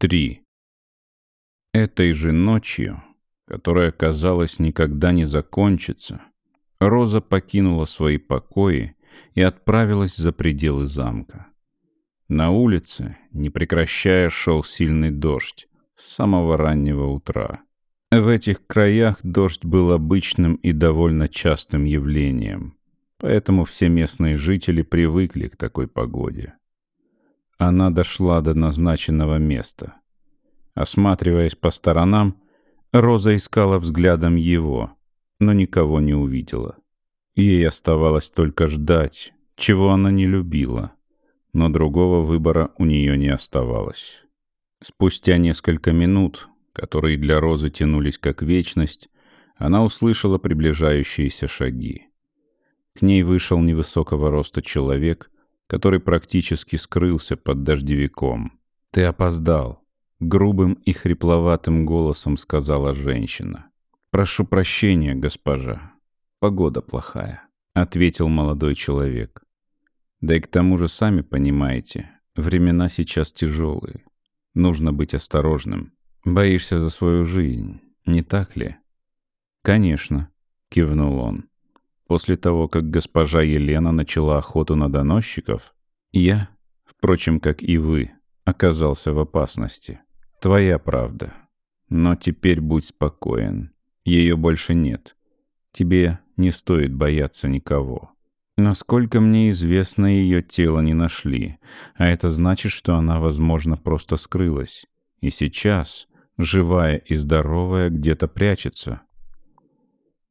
3. Этой же ночью, которая, казалось, никогда не закончится, Роза покинула свои покои и отправилась за пределы замка. На улице, не прекращая, шел сильный дождь с самого раннего утра. В этих краях дождь был обычным и довольно частым явлением, поэтому все местные жители привыкли к такой погоде. Она дошла до назначенного места. Осматриваясь по сторонам, Роза искала взглядом его, но никого не увидела. Ей оставалось только ждать, чего она не любила, но другого выбора у нее не оставалось. Спустя несколько минут, которые для Розы тянулись как вечность, она услышала приближающиеся шаги. К ней вышел невысокого роста человек который практически скрылся под дождевиком. «Ты опоздал», — грубым и хрипловатым голосом сказала женщина. «Прошу прощения, госпожа. Погода плохая», — ответил молодой человек. «Да и к тому же, сами понимаете, времена сейчас тяжелые. Нужно быть осторожным. Боишься за свою жизнь, не так ли?» «Конечно», — кивнул он. После того, как госпожа Елена начала охоту на доносчиков, я, впрочем, как и вы, оказался в опасности. Твоя правда. Но теперь будь спокоен. Ее больше нет. Тебе не стоит бояться никого. Насколько мне известно, ее тело не нашли, а это значит, что она, возможно, просто скрылась. И сейчас, живая и здоровая, где-то прячется.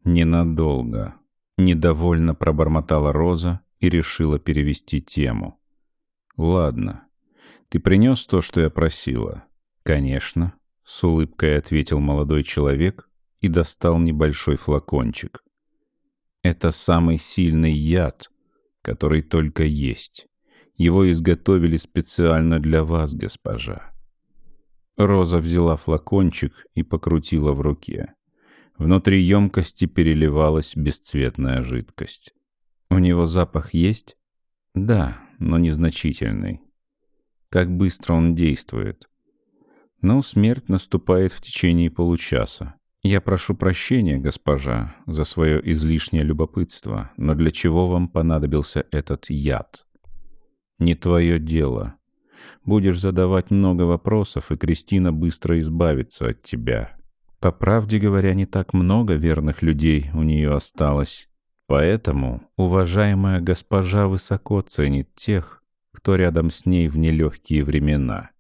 Ненадолго. Недовольно пробормотала Роза и решила перевести тему. «Ладно. Ты принес то, что я просила?» «Конечно», — с улыбкой ответил молодой человек и достал небольшой флакончик. «Это самый сильный яд, который только есть. Его изготовили специально для вас, госпожа». Роза взяла флакончик и покрутила в руке. Внутри емкости переливалась бесцветная жидкость. «У него запах есть?» «Да, но незначительный. Как быстро он действует?» «Ну, смерть наступает в течение получаса. Я прошу прощения, госпожа, за свое излишнее любопытство, но для чего вам понадобился этот яд?» «Не твое дело. Будешь задавать много вопросов, и Кристина быстро избавится от тебя». По правде говоря, не так много верных людей у нее осталось. Поэтому уважаемая госпожа высоко ценит тех, кто рядом с ней в нелегкие времена.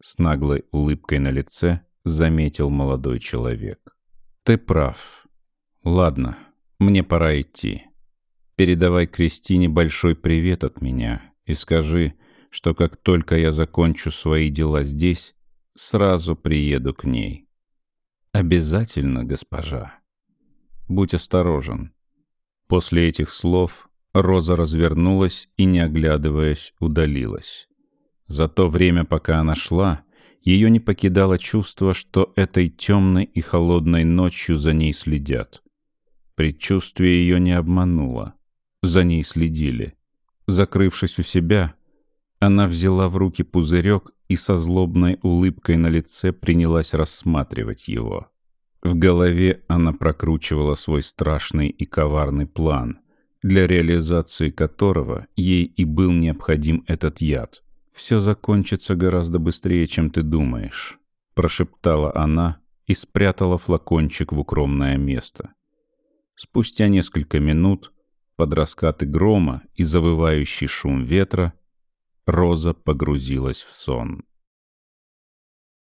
С наглой улыбкой на лице заметил молодой человек. «Ты прав. Ладно, мне пора идти. Передавай Кристине большой привет от меня и скажи, что как только я закончу свои дела здесь, сразу приеду к ней». «Обязательно, госпожа. Будь осторожен». После этих слов Роза развернулась и, не оглядываясь, удалилась. За то время, пока она шла, ее не покидало чувство, что этой темной и холодной ночью за ней следят. Предчувствие ее не обмануло. За ней следили. Закрывшись у себя, она взяла в руки пузырек и со злобной улыбкой на лице принялась рассматривать его. В голове она прокручивала свой страшный и коварный план, для реализации которого ей и был необходим этот яд. «Все закончится гораздо быстрее, чем ты думаешь», — прошептала она и спрятала флакончик в укромное место. Спустя несколько минут, под раскаты грома и завывающий шум ветра, Роза погрузилась в сон.